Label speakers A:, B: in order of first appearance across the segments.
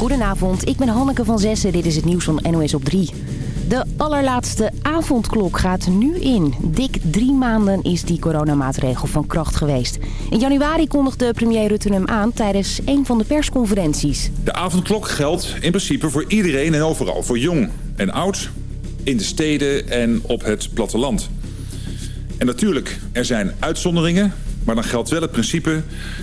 A: Goedenavond, ik ben Hanneke van Zessen. Dit is het nieuws van NOS op 3. De allerlaatste avondklok gaat nu in. Dik drie maanden is die coronamaatregel van kracht geweest. In januari kondigde premier Rutte hem aan tijdens een van de persconferenties.
B: De avondklok geldt in principe voor iedereen en overal. Voor jong en oud, in de steden en op het platteland. En natuurlijk, er zijn uitzonderingen... Maar dan geldt wel het principe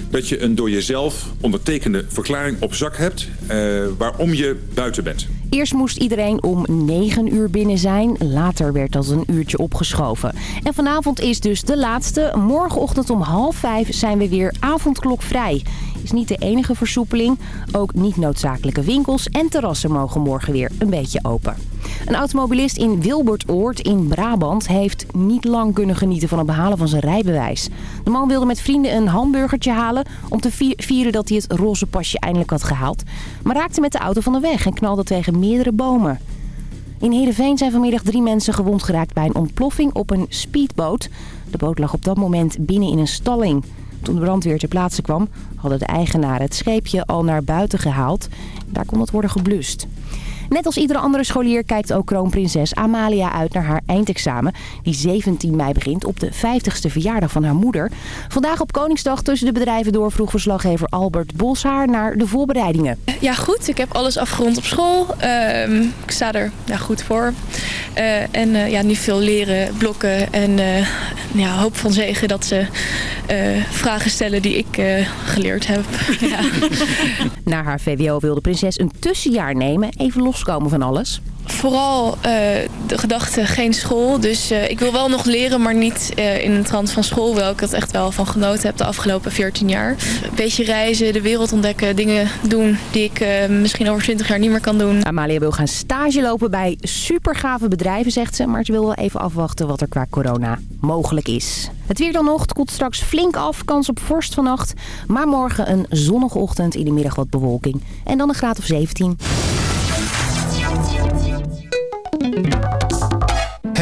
B: dat je een door jezelf ondertekende verklaring op zak hebt... Eh, waarom je buiten bent.
A: Eerst moest iedereen om 9 uur binnen zijn. Later werd dat een uurtje opgeschoven. En vanavond is dus de laatste. Morgenochtend om half vijf zijn we weer avondklokvrij. Is niet de enige versoepeling. Ook niet noodzakelijke winkels en terrassen mogen morgen weer een beetje open. Een automobilist in Wilbertoord in Brabant heeft niet lang kunnen genieten van het behalen van zijn rijbewijs. De man wilde met vrienden een hamburgertje halen om te vieren dat hij het roze pasje eindelijk had gehaald. Maar raakte met de auto van de weg en knalde tegen meerdere bomen. In Heerenveen zijn vanmiddag drie mensen gewond geraakt bij een ontploffing op een speedboot. De boot lag op dat moment binnen in een stalling. Toen de brandweer ter plaatse kwam, hadden de eigenaren het scheepje al naar buiten gehaald. Daar kon het worden geblust. Net als iedere andere scholier kijkt ook kroonprinses Amalia uit naar haar eindexamen. Die 17 mei begint op de 50ste verjaardag van haar moeder. Vandaag op Koningsdag tussen de bedrijven door vroeg verslaggever Albert Boshaar naar de voorbereidingen.
C: Ja goed, ik heb alles afgerond op school. Ehm, ik sta er ja, goed voor. Uh, en uh, ja, nu veel leren, blokken en ja, hoop van zegen dat ze vragen stellen die ik geleerd heb. ja.
A: Na haar VWO wil de prinses een tussenjaar nemen, even loskomen van alles.
C: Vooral uh, de gedachte geen school. Dus uh, ik wil wel nog leren, maar niet uh, in een trant van school. Wel ik het echt wel van genoten heb de afgelopen 14 jaar. Een beetje reizen, de wereld ontdekken, dingen doen die ik misschien over 20 jaar niet meer kan doen.
A: Amalia wil gaan stage lopen bij supergave bedrijven, zegt ze. Maar ze wil wel even afwachten wat er qua corona mogelijk is. Het weer dan nog. Het koelt straks flink af. Kans op vorst vannacht. Maar morgen een zonnige ochtend. In de middag wat bewolking. En dan een graad of 17.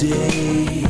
D: day.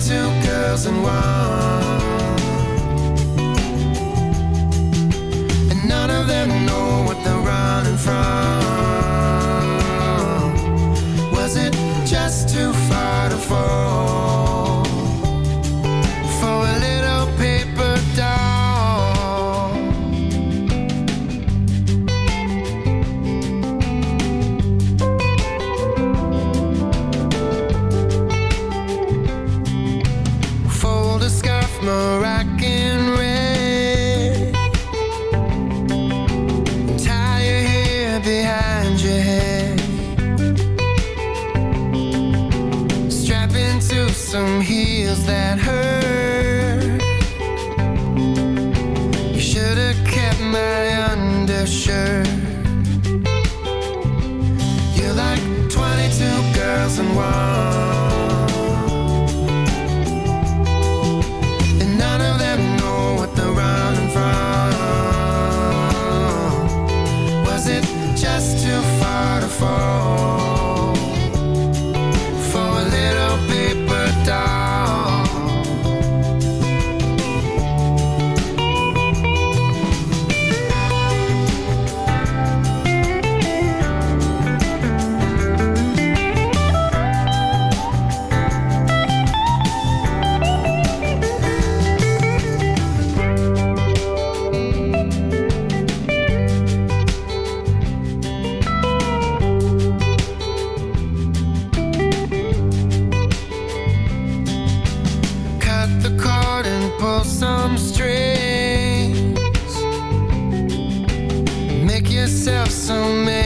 D: two girls and one, and none of them know. yourself some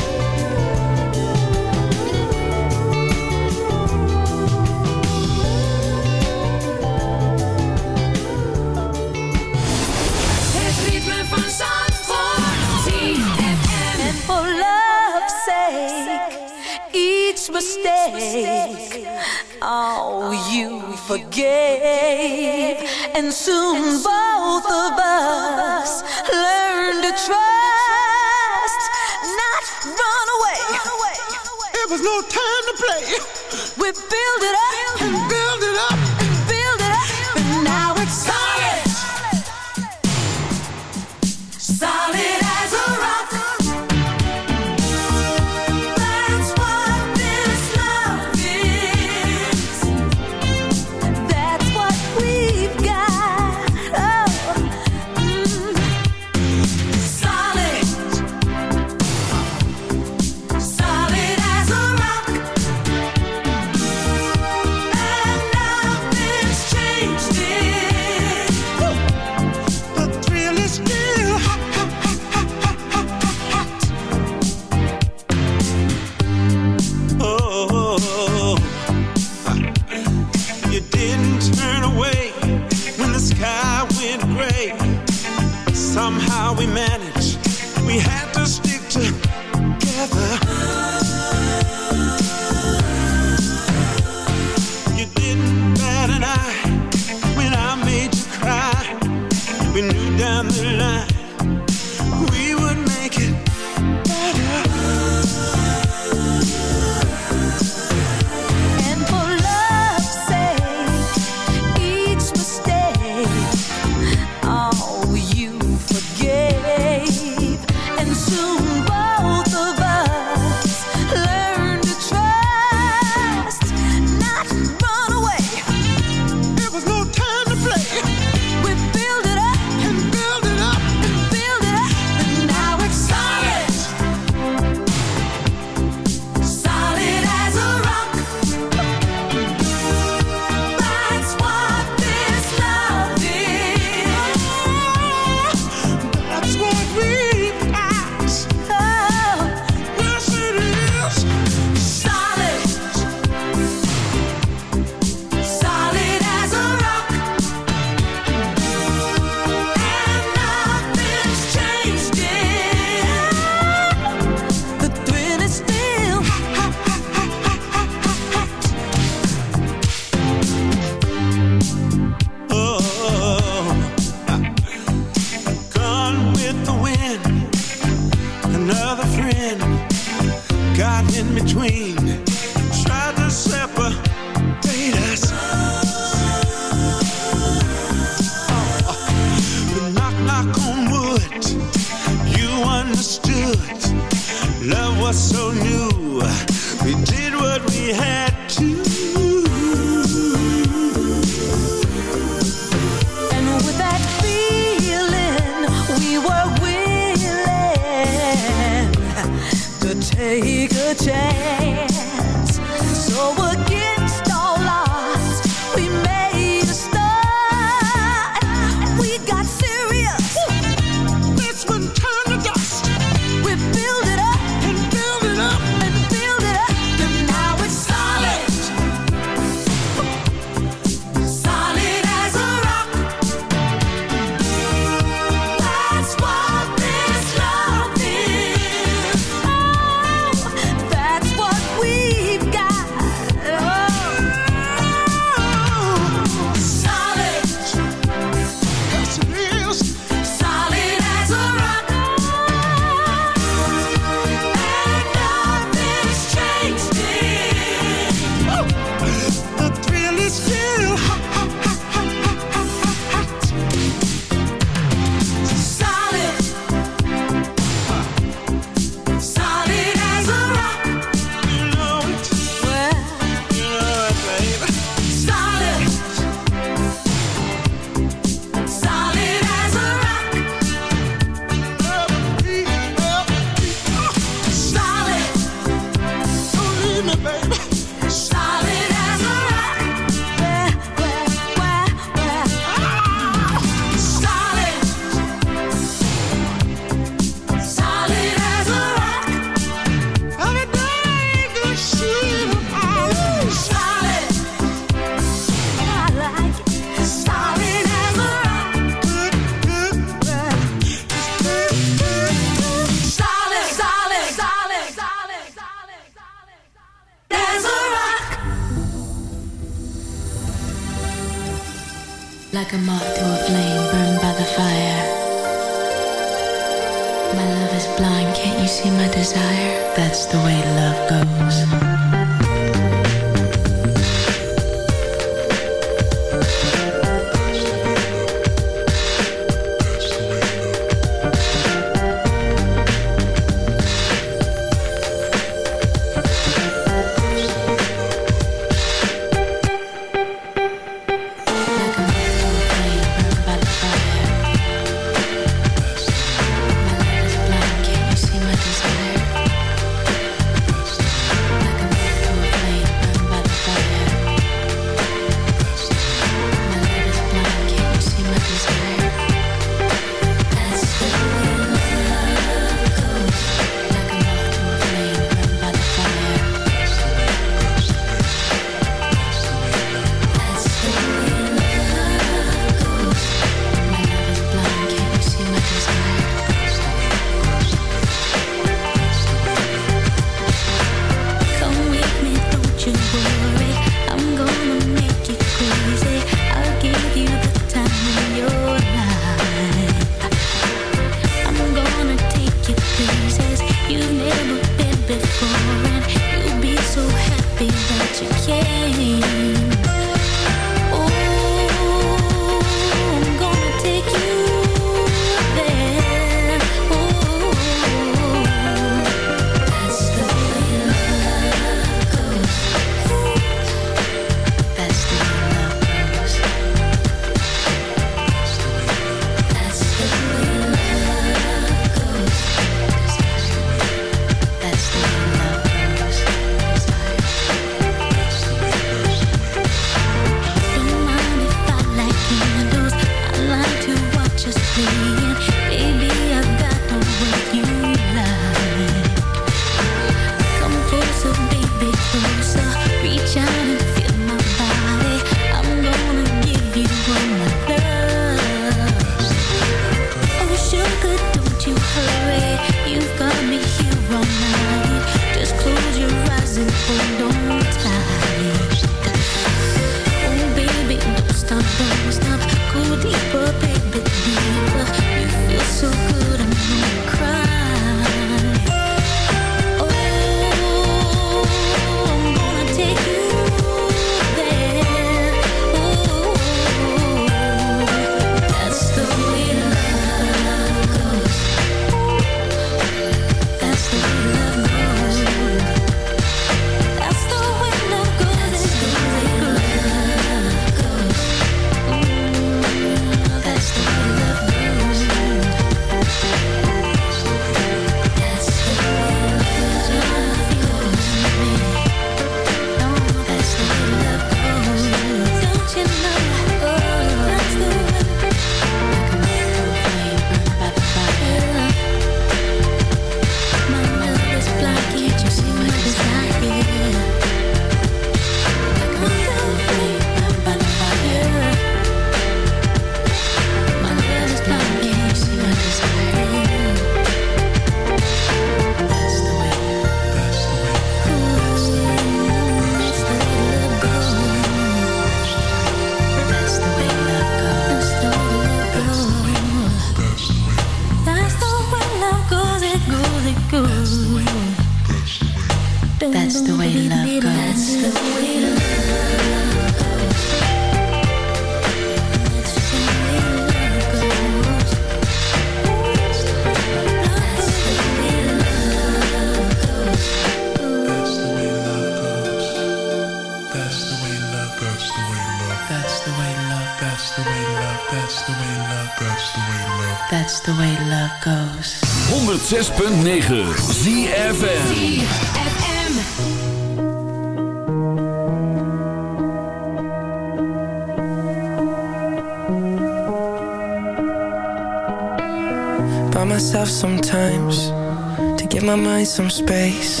E: space.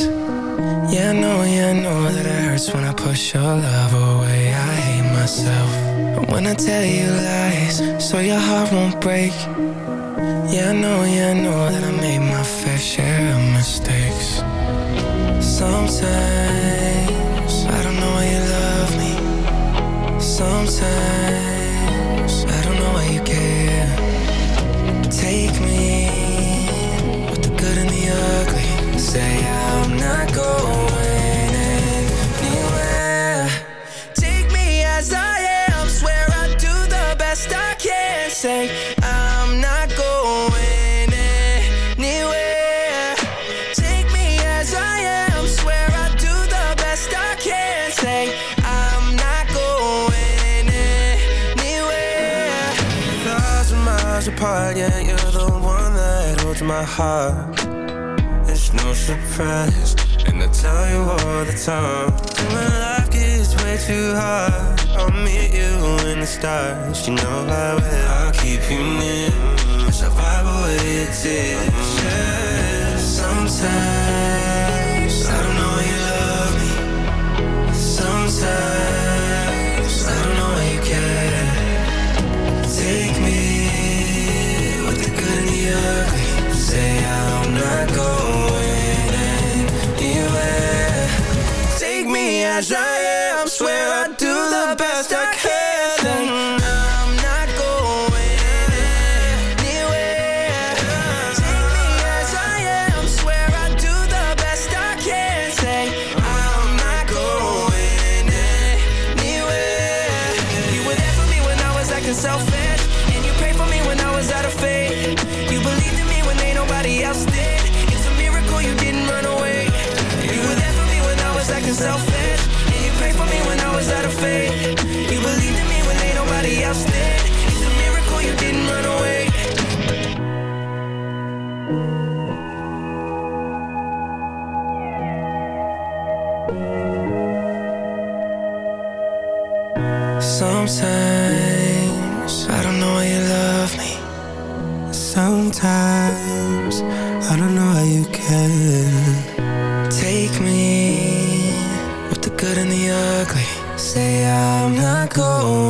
E: Yeah, I know, yeah, I know that it hurts when I push your love away. I hate myself. When I tell you lies So your heart won't break. Yeah, I know, yeah, I know that I made
F: time. When life gets way too hard, I'll meet you in the stars. You know I will. I'll keep you near. Survival, it's it. Yeah, sometimes. Sometimes I don't know why you love me. Sometimes I don't know how you can Take me With the good and the ugly. Say I'm not going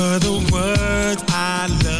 D: whisper the words I love